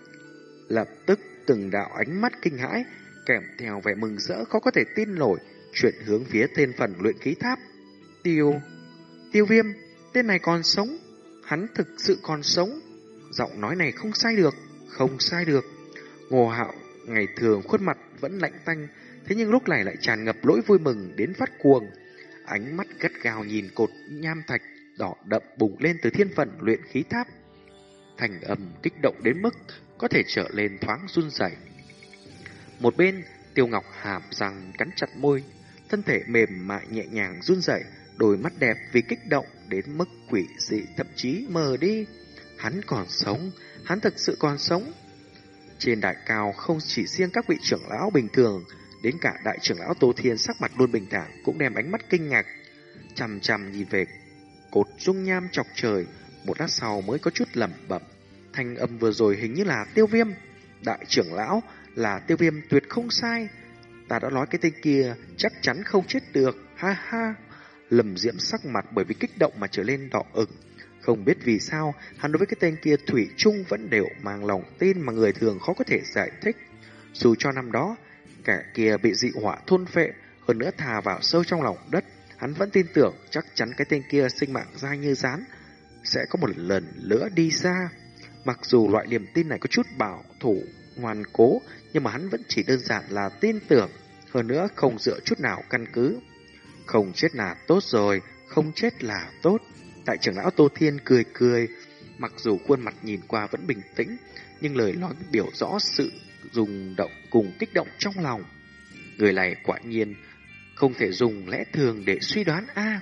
Lập tức từng đạo ánh mắt kinh hãi, kèm theo vẻ mừng rỡ khó có thể tin nổi, chuyển hướng phía tên phần luyện khí tháp. Tiêu, tiêu viêm, tên này còn sống, hắn thực sự còn sống. Giọng nói này không sai được, không sai được. Ngô hạo ngày thường khuôn mặt vẫn lạnh tanh, thế nhưng lúc này lại tràn ngập lỗi vui mừng đến phát cuồng. Ánh mắt gắt gào nhìn cột nham thạch đỏ đậm bùng lên từ thiên phần luyện khí tháp. Thành âm kích động đến mức có thể trở lên thoáng run rẩy. Một bên, Tiêu Ngọc hàm răng cắn chặt môi, thân thể mềm mại nhẹ nhàng run rẩy, đôi mắt đẹp vì kích động đến mức quỷ dị thậm chí mờ đi. Hắn còn sống, hắn thực sự còn sống. Trên đại cao không chỉ riêng các vị trưởng lão bình thường, đến cả đại trưởng lão Tô Thiên sắc mặt luôn bình thản cũng đem ánh mắt kinh ngạc, chằm chằm nhìn về cột dung nham chọc trời, một lát sau mới có chút lẩm bẩm. Thanh âm vừa rồi hình như là tiêu viêm, đại trưởng lão là tiêu viêm tuyệt không sai. Ta đã nói cái tên kia chắc chắn không chết được, ha ha. Lầm diễm sắc mặt bởi vì kích động mà trở lên đỏ ửng. Không biết vì sao, hắn đối với cái tên kia Thủy chung vẫn đều mang lòng tin mà người thường khó có thể giải thích. Dù cho năm đó, kẻ kia bị dị hỏa thôn phệ, hơn nữa thà vào sâu trong lòng đất, hắn vẫn tin tưởng chắc chắn cái tên kia sinh mạng dai như rán, sẽ có một lần nữa đi ra. Mặc dù loại niềm tin này có chút bảo thủ, ngoan cố, nhưng mà hắn vẫn chỉ đơn giản là tin tưởng, hơn nữa không dựa chút nào căn cứ. Không chết là tốt rồi, không chết là tốt. Đại trưởng lão Tô Thiên cười cười, mặc dù khuôn mặt nhìn qua vẫn bình tĩnh, nhưng lời nói biểu rõ sự rung động cùng kích động trong lòng. Người này quả nhiên không thể dùng lẽ thường để suy đoán a.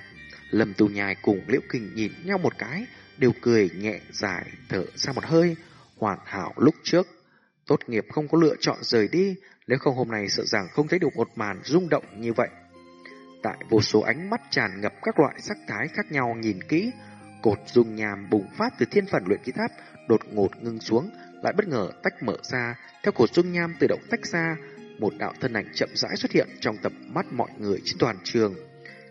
Lâm Tu Nhai cùng Liễu Kình nhìn nhau một cái, đều cười nhẹ dài thở ra một hơi, hoàn hảo lúc trước. Tốt nghiệp không có lựa chọn rời đi, nếu không hôm nay sợ rằng không thấy được một màn rung động như vậy. Tại vô số ánh mắt tràn ngập các loại sắc thái khác nhau nhìn kỹ, cột dung nhàm bùng phát từ thiên phần luyện khí tháp đột ngột ngưng xuống, lại bất ngờ tách mở ra, theo cột dung nham tự động tách ra, một đạo thân ảnh chậm rãi xuất hiện trong tập mắt mọi người trên toàn trường.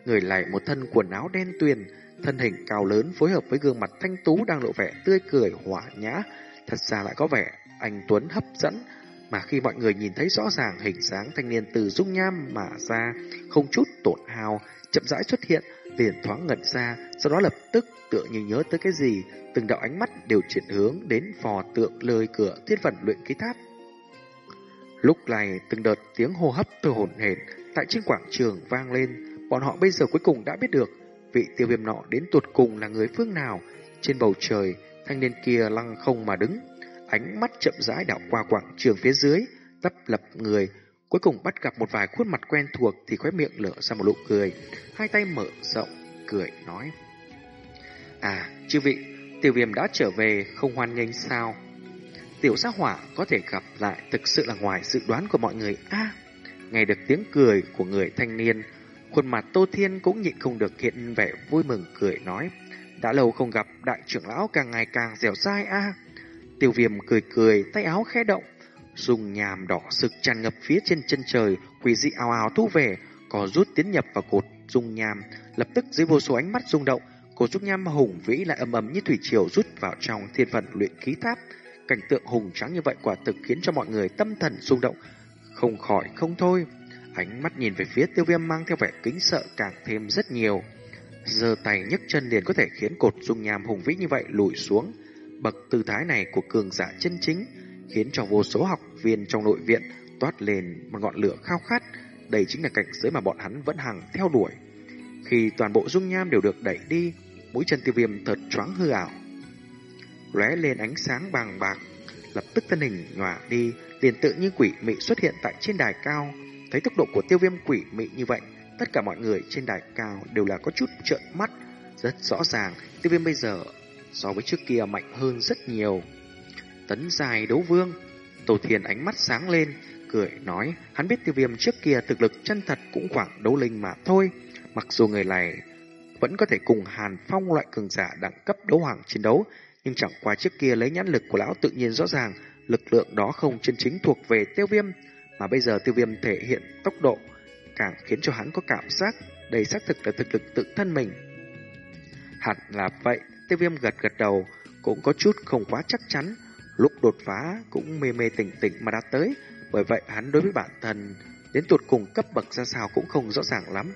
Người này một thân quần áo đen tuyền, thân hình cao lớn phối hợp với gương mặt thanh tú đang lộ vẻ tươi cười hỏa nhã, thật ra lại có vẻ anh Tuấn hấp dẫn, mà khi mọi người nhìn thấy rõ ràng hình dáng thanh niên từ dung nham mà ra, không chút tổn hao, chậm rãi xuất hiện, liền thoáng ngẩn ra, sau đó lập tức tựa như nhớ tới cái gì, từng đạo ánh mắt đều chuyển hướng đến phò tượng lời cửa thiết vận luyện ký tháp. Lúc này từng đợt tiếng hô hấp từ hồn hển tại trên quảng trường vang lên, bọn họ bây giờ cuối cùng đã biết được vị tiêu viêm nọ đến tuột cùng là người phương nào. Trên bầu trời, thanh niên kia lăng không mà đứng, ánh mắt chậm rãi đảo qua quảng trường phía dưới, tấp lập người, cuối cùng bắt gặp một vài khuôn mặt quen thuộc thì khóe miệng lở ra một nụ cười, hai tay mở rộng, cười nói. À, chư vị, tiểu viêm đã trở về, không hoan nghênh sao? Tiểu giác hỏa có thể gặp lại thực sự là ngoài dự đoán của mọi người. a nghe được tiếng cười của người thanh niên, khuôn mặt Tô Thiên cũng nhịn không được hiện vẻ vui mừng cười nói. Đã lâu không gặp, đại trưởng lão càng ngày càng dẻo dai a Tiêu viêm cười cười, tay áo khẽ động. Dùng nhàm đỏ sực tràn ngập phía trên chân trời, quỷ dị ào ào thu về, có rút tiến nhập vào cột dung nhàm. Lập tức dưới vô số ánh mắt rung động, cột dung nham hùng vĩ lại ầm ầm như thủy triều rút vào trong thiên phận luyện khí tháp. Cảnh tượng hùng tráng như vậy quả thực khiến cho mọi người tâm thần rung động, không khỏi không thôi. Ánh mắt nhìn về phía tiêu viêm mang theo vẻ kính sợ càng thêm rất nhiều. Giờ tay nhấc chân liền có thể khiến cột dung nham hùng vĩ như vậy lùi xuống. Bậc tư thái này của cường giả chân chính khiến cho vô số học viên trong nội viện toát lên một ngọn lửa khao khát. Đây chính là cảnh giới mà bọn hắn vẫn hằng theo đuổi. Khi toàn bộ dung nham đều được đẩy đi, mũi chân tiêu viêm thật choáng hư ảo. lóe lên ánh sáng vàng bạc, lập tức thân hình nhòa đi, liền tự như quỷ mị xuất hiện tại trên đài cao. Thấy tốc độ của tiêu viêm quỷ mị như vậy, tất cả mọi người trên đài cao đều là có chút trợn mắt. Rất rõ ràng, tiêu viêm bây giờ so với trước kia mạnh hơn rất nhiều. Tấn dài đấu vương, tổ Thiền ánh mắt sáng lên, cười nói hắn biết tiêu viêm trước kia thực lực chân thật cũng khoảng đấu linh mà thôi. Mặc dù người này vẫn có thể cùng Hàn Phong loại cường giả đẳng cấp đấu hoàng chiến đấu, nhưng chẳng qua trước kia lấy nhãn lực của lão tự nhiên rõ ràng lực lượng đó không chân chính thuộc về tiêu viêm, mà bây giờ tiêu viêm thể hiện tốc độ, càng khiến cho hắn có cảm giác đầy xác thực là thực lực tự thân mình. Hẳn là vậy, tiêu viêm gật gật đầu, cũng có chút không quá chắc chắn. lúc đột phá cũng mê mê tỉnh tỉnh mà đã tới, bởi vậy hắn đối với bản thân đến tuột cùng cấp bậc ra sao cũng không rõ ràng lắm.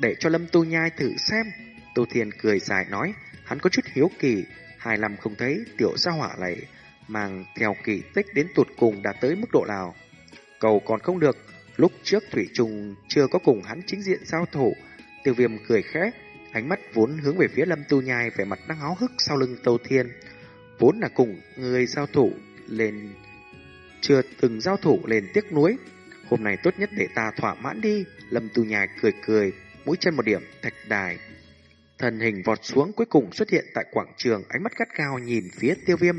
Để cho Lâm Tu Nhai thử xem, Tô Thiên cười dài nói, hắn có chút hiếu kỳ, Hai năm không thấy tiểu gia hỏa này mang theo kỳ tích đến tuột cùng đã tới mức độ nào. Cầu còn không được, lúc trước Thủy Trùng chưa có cùng hắn chính diện giao thủ, tiêu viêm cười khẽ, ánh mắt vốn hướng về phía Lâm Tu Nhai vẻ mặt đang háo hức sau lưng tâu Thiên. Vốn là cùng người giao thủ lên chưa từng giao thủ lên tiếc nuối. Hôm nay tốt nhất để ta thỏa mãn đi. Lâm Tu Nhai cười cười, mũi chân một điểm, thạch đài. Thần hình vọt xuống cuối cùng xuất hiện tại quảng trường, ánh mắt gắt cao nhìn phía tiêu viêm.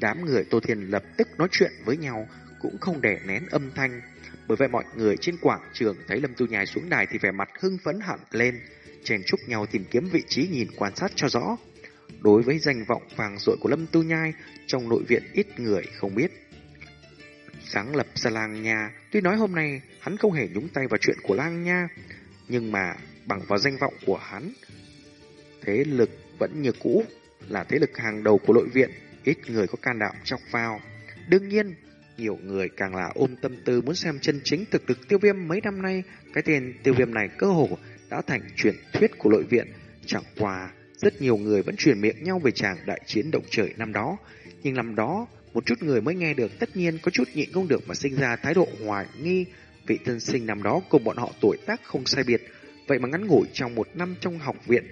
Đám người Tô Thiên lập tức nói chuyện với nhau, cũng không để nén âm thanh. Bởi vậy mọi người trên quảng trường thấy Lâm Tu Nhai xuống đài thì vẻ mặt hưng phấn hẳn lên, chen chúc nhau tìm kiếm vị trí nhìn quan sát cho rõ. Đối với danh vọng vàng dội của Lâm Tu Nhai, trong nội viện ít người không biết. Sáng lập ra làng nhà, tuy nói hôm nay hắn không hề nhúng tay vào chuyện của lang nha, nhưng mà bằng vào danh vọng của hắn, thế lực vẫn như cũ, là thế lực hàng đầu của nội viện, ít người có can đảm chọc vào. Đương nhiên, nhiều người càng là ôm tâm tư muốn xem chân chính thực lực tiêu viêm mấy năm nay, cái tên tiêu viêm này cơ hồ đã thành truyền thuyết của nội viện, chẳng qua rất nhiều người vẫn truyền miệng nhau về chàng đại chiến động trời năm đó, nhưng năm đó một chút người mới nghe được tất nhiên có chút nhịn không được mà sinh ra thái độ hoài nghi. Vị thân sinh năm đó cùng bọn họ tuổi tác không sai biệt, vậy mà ngắn ngủi trong một năm trong học viện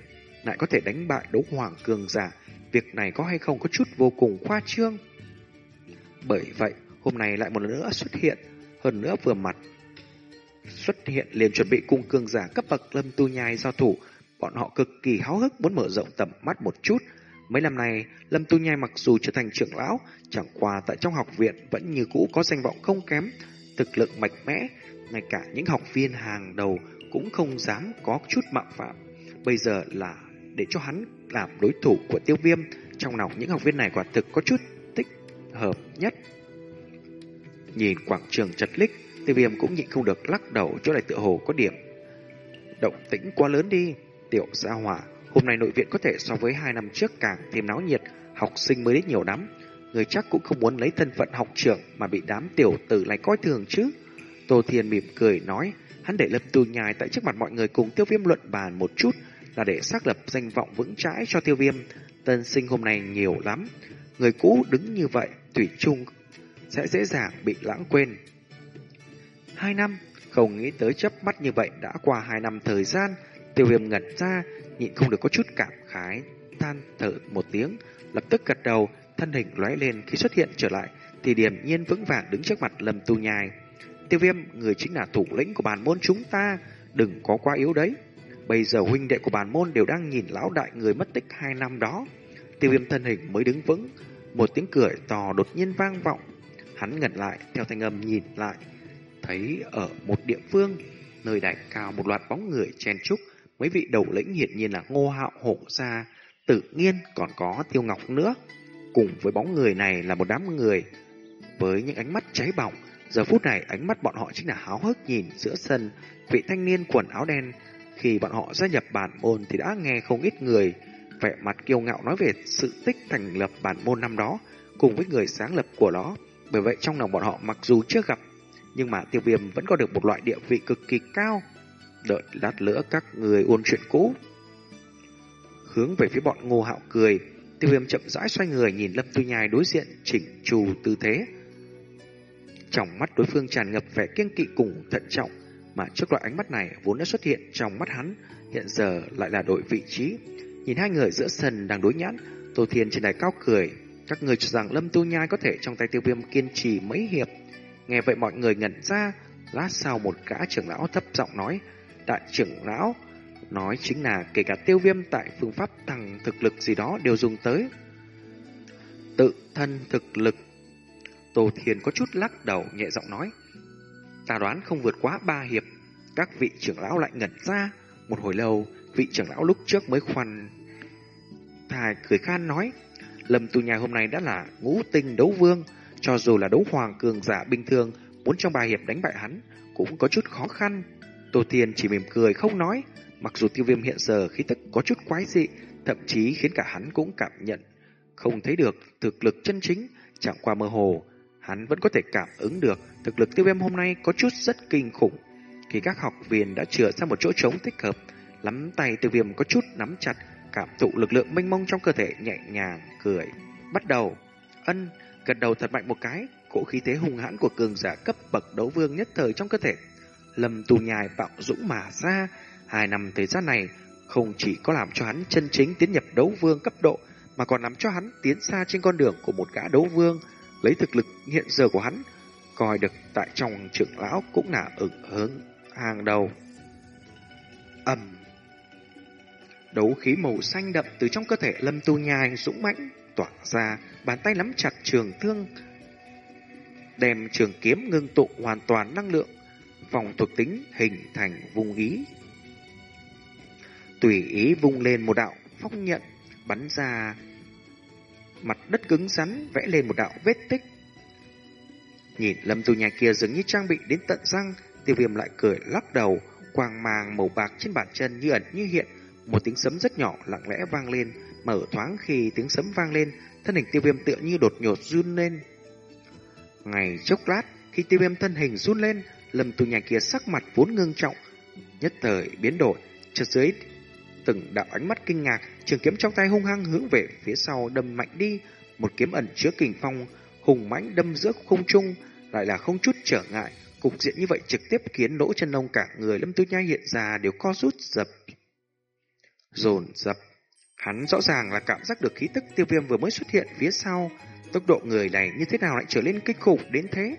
lại có thể đánh bại đấu hoàng cường giả, việc này có hay không có chút vô cùng khoa trương. Bởi vậy, hôm nay lại một lần nữa xuất hiện, hơn nữa vừa mặt xuất hiện liền chuẩn bị cung cường giả cấp bậc lâm tu nhai giao thủ, bọn họ cực kỳ háo hức muốn mở rộng tầm mắt một chút. Mấy năm nay, Lâm Tu Nhai mặc dù trở thành trưởng lão, chẳng qua tại trong học viện vẫn như cũ có danh vọng không kém, thực lực mạnh mẽ, ngay cả những học viên hàng đầu cũng không dám có chút mạo phạm. Bây giờ là để cho hắn làm đối thủ của tiêu viêm, trong lòng những học viên này quả thực có chút thích hợp nhất. Nhìn quảng trường chật lích, tiêu viêm cũng nhịn không được lắc đầu chỗ này tựa hồ có điểm. Động tĩnh quá lớn đi, tiểu gia hỏa, hôm nay nội viện có thể so với hai năm trước càng thêm náo nhiệt, học sinh mới đến nhiều lắm. Người chắc cũng không muốn lấy thân phận học trưởng mà bị đám tiểu tử này coi thường chứ. Tô Thiên mỉm cười nói, hắn để Lâm Tu Nhai tại trước mặt mọi người cùng tiêu viêm luận bàn một chút, là để xác lập danh vọng vững chãi cho tiêu viêm. Tân sinh hôm nay nhiều lắm. Người cũ đứng như vậy, Thủy chung sẽ dễ dàng bị lãng quên. Hai năm, không nghĩ tới chấp mắt như vậy đã qua hai năm thời gian, tiêu viêm ngẩn ra, nhịn không được có chút cảm khái, than thở một tiếng, lập tức gật đầu, thân hình lóe lên khi xuất hiện trở lại, thì điềm nhiên vững vàng đứng trước mặt Lâm Tu Nhai. Tiêu viêm, người chính là thủ lĩnh của bản môn chúng ta, đừng có quá yếu đấy. Bây giờ huynh đệ của bản môn đều đang nhìn lão đại người mất tích hai năm đó. Tiêu viêm thân hình mới đứng vững, một tiếng cười to đột nhiên vang vọng. Hắn ngẩn lại, theo thanh âm nhìn lại, thấy ở một địa phương, nơi đại cao một loạt bóng người chen trúc, mấy vị đầu lĩnh hiển nhiên là ngô hạo hộ gia, tự nhiên còn có tiêu ngọc nữa. Cùng với bóng người này là một đám người với những ánh mắt cháy bỏng. Giờ phút này ánh mắt bọn họ chính là háo hức nhìn giữa sân vị thanh niên quần áo đen. Khi bọn họ gia nhập bản môn thì đã nghe không ít người vẻ mặt kiêu ngạo nói về sự tích thành lập bản môn năm đó cùng với người sáng lập của nó. Bởi vậy trong lòng bọn họ mặc dù chưa gặp nhưng mà tiêu viêm vẫn có được một loại địa vị cực kỳ cao. Đợi lát nữa các người ôn chuyện cũ. Hướng về phía bọn ngô hạo cười, tiêu viêm chậm rãi xoay người nhìn Lâm Tu Nhai đối diện chỉnh trù tư thế. Trong mắt đối phương tràn ngập vẻ kiêng kỵ cùng thận trọng, mà trước loại ánh mắt này vốn đã xuất hiện trong mắt hắn, hiện giờ lại là đổi vị trí. Nhìn hai người giữa sân đang đối nhãn, Tô Thiên trên đài cao cười, các người cho rằng Lâm Tu Nhai có thể trong tay tiêu viêm kiên trì mấy hiệp. Nghe vậy mọi người ngẩn ra, lát sau một gã trưởng lão thấp giọng nói, đại trưởng lão nói chính là kể cả tiêu viêm tại phương pháp tăng thực lực gì đó đều dùng tới. Tự thân thực lực. Tô thiền có chút lắc đầu nhẹ giọng nói, ta đoán không vượt quá ba hiệp. Các vị trưởng lão lại ngẩn ra, một hồi lâu, vị trưởng lão lúc trước mới khoan thài cười khan nói, Lâm Tu Nhà hôm nay đã là ngũ tinh đấu vương, cho dù là đấu hoàng cường giả bình thường, muốn trong ba hiệp đánh bại hắn, cũng có chút khó khăn. Tô Thiên chỉ mỉm cười không nói, mặc dù tiêu viêm hiện giờ khí tức có chút quái dị, thậm chí khiến cả hắn cũng cảm nhận không thấy được thực lực chân chính, Chẳng qua mơ hồ, hắn vẫn có thể cảm ứng được thực lực tiêu viêm hôm nay có chút rất kinh khủng. Khi các học viên đã chừa ra một chỗ trống thích hợp, lắm tay tiêu viêm có chút nắm chặt, cảm thụ lực lượng mênh mông trong cơ thể nhẹ nhàng, cười. Bắt đầu, ân, gật đầu thật mạnh một cái, cỗ khí thế hung hãn của cường giả cấp bậc đấu vương nhất thời trong cơ thể. Lâm tù nhài bạo dũng mà ra, hai năm thời gian này không chỉ có làm cho hắn chân chính tiến nhập đấu vương cấp độ, mà còn làm cho hắn tiến xa trên con đường của một gã đấu vương, lấy thực lực hiện giờ của hắn, coi được tại trong trưởng lão cũng là ứng hướng hàng đầu. ầm Đấu khí màu xanh đậm từ trong cơ thể lâm tu nhai dũng mãnh tỏa ra, bàn tay nắm chặt trường thương, đem trường kiếm ngưng tụ hoàn toàn năng lượng, vòng thuộc tính hình thành vùng ý. Tùy ý vung lên một đạo phong nhận, bắn ra mặt đất cứng rắn vẽ lên một đạo vết tích. Nhìn lâm tu nhà kia dường như trang bị đến tận răng, tiêu viêm lại cười lắc đầu, quang màng màu bạc trên bàn chân như ẩn như hiện, một tiếng sấm rất nhỏ lặng lẽ vang lên, mở thoáng khi tiếng sấm vang lên, thân hình tiêu viêm tựa như đột nhột run lên. Ngày chốc lát, khi tiêu viêm thân hình run lên, lâm tù nhà kia sắc mặt vốn ngưng trọng, nhất thời biến đổi, chợt dưới từng đạo ánh mắt kinh ngạc, trường kiếm trong tay hung hăng hướng về phía sau đâm mạnh đi, một kiếm ẩn chứa kình phong, hùng mãnh đâm giữa không trung, lại là không chút trở ngại, cục diện như vậy trực tiếp khiến lỗ chân lông cả người Lâm Tu Nhai hiện ra đều co rút dập. Dồn dập, hắn rõ ràng là cảm giác được khí tức tiêu viêm vừa mới xuất hiện phía sau, tốc độ người này như thế nào lại trở nên kinh khủng đến thế?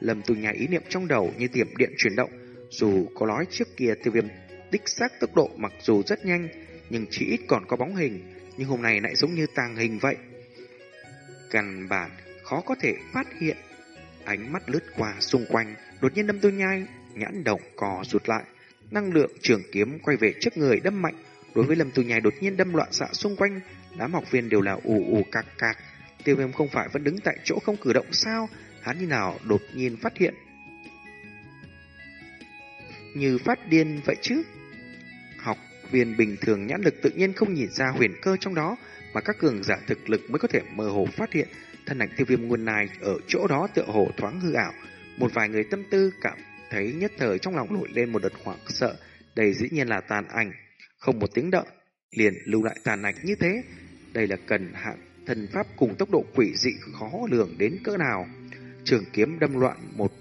Lâm từ Nhai ý niệm trong đầu như tiệm điện chuyển động, dù có nói trước kia tiêu viêm đích xác tốc độ mặc dù rất nhanh, nhưng chỉ ít còn có bóng hình, nhưng hôm nay lại giống như tàng hình vậy. Căn bản khó có thể phát hiện. Ánh mắt lướt qua xung quanh, đột nhiên đâm tôi nhai, nhãn động cò rụt lại. Năng lượng trường kiếm quay về trước người đâm mạnh. Đối với Lâm Tu Nhai đột nhiên đâm loạn xạ xung quanh, đám học viên đều là ù ù cạc cạc. Tiêu viêm không phải vẫn đứng tại chỗ không cử động sao? Hắn như nào đột nhiên phát hiện. Như phát điên vậy chứ? Học viên bình thường nhãn lực tự nhiên không nhìn ra huyền cơ trong đó, mà các cường giả thực lực mới có thể mơ hồ phát hiện thân ảnh tiêu viêm nguồn này ở chỗ đó tựa hồ thoáng hư ảo. Một vài người tâm tư cảm thấy nhất thời trong lòng nổi lên một đợt hoảng sợ, đây dĩ nhiên là tàn ảnh. Không một tiếng động, liền lưu lại tàn ảnh như thế. Đây là cần hạng thần pháp cùng tốc độ quỷ dị khó lường đến cỡ nào. Trường kiếm đâm loạn một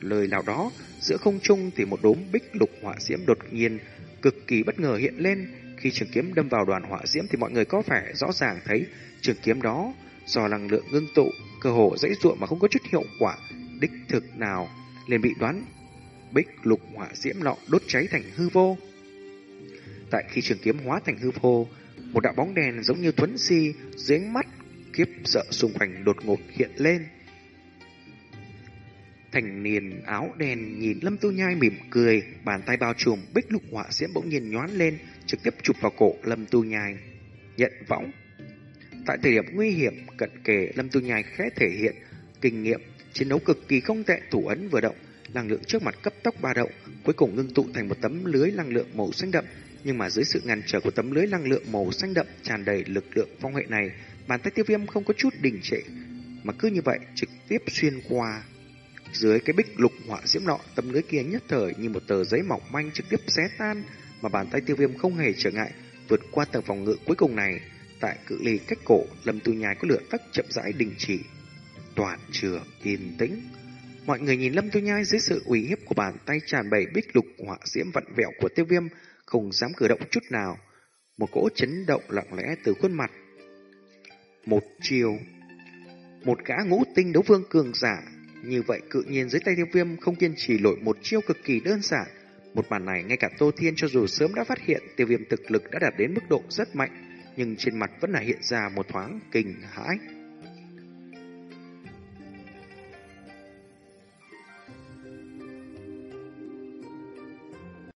lời nào đó, giữa không trung thì một đốm bích lục hỏa diễm đột nhiên cực kỳ bất ngờ hiện lên. Khi trường kiếm đâm vào đoàn hỏa diễm thì mọi người có vẻ rõ ràng thấy trường kiếm đó do năng lượng ngưng tụ, cơ hồ dãy ruộng mà không có chút hiệu quả đích thực nào, liền bị đoán bích lục hỏa diễm nọ đốt cháy thành hư vô. Tại khi trường kiếm hóa thành hư vô, một đạo bóng đèn giống như thuấn si dưới mắt kiếp sợ xung quanh đột ngột hiện lên. Thành niên áo đen nhìn Lâm Tu Nhai mỉm cười, bàn tay bao trùm bích lục hỏa diễm bỗng nhiên nhoán lên, trực tiếp chụp vào cổ Lâm Tu Nhai. Nhận võng. Tại thời điểm nguy hiểm cận kề, Lâm Tu Nhai khẽ thể hiện kinh nghiệm chiến đấu cực kỳ không tệ, thủ ấn vừa động, năng lượng trước mặt cấp tốc ba động, cuối cùng ngưng tụ thành một tấm lưới năng lượng màu xanh đậm, nhưng mà dưới sự ngăn trở của tấm lưới năng lượng màu xanh đậm tràn đầy lực lượng phong hệ này, bàn tay Tiêu Viêm không có chút đình trệ, mà cứ như vậy trực tiếp xuyên qua dưới cái bích lục họa diễm nọ, tấm lưới kia nhất thời như một tờ giấy mỏng manh trực tiếp xé tan, mà bàn tay tiêu viêm không hề trở ngại, vượt qua tầng phòng ngự cuối cùng này. Tại cự ly cách cổ, lâm tu nhai có lửa tắc chậm rãi đình chỉ. Toàn trường yên tĩnh. Mọi người nhìn lâm tu nhai dưới sự uy hiếp của bàn tay tràn đầy bích lục họa diễm vặn vẹo của tiêu viêm, không dám cử động chút nào. Một cỗ chấn động lặng lẽ từ khuôn mặt. Một chiều. Một gã ngũ tinh đấu vương cường giả như vậy cự nhiên dưới tay tiêu viêm không kiên trì lội một chiêu cực kỳ đơn giản. Một màn này ngay cả Tô Thiên cho dù sớm đã phát hiện tiêu viêm thực lực đã đạt đến mức độ rất mạnh, nhưng trên mặt vẫn là hiện ra một thoáng kinh hãi.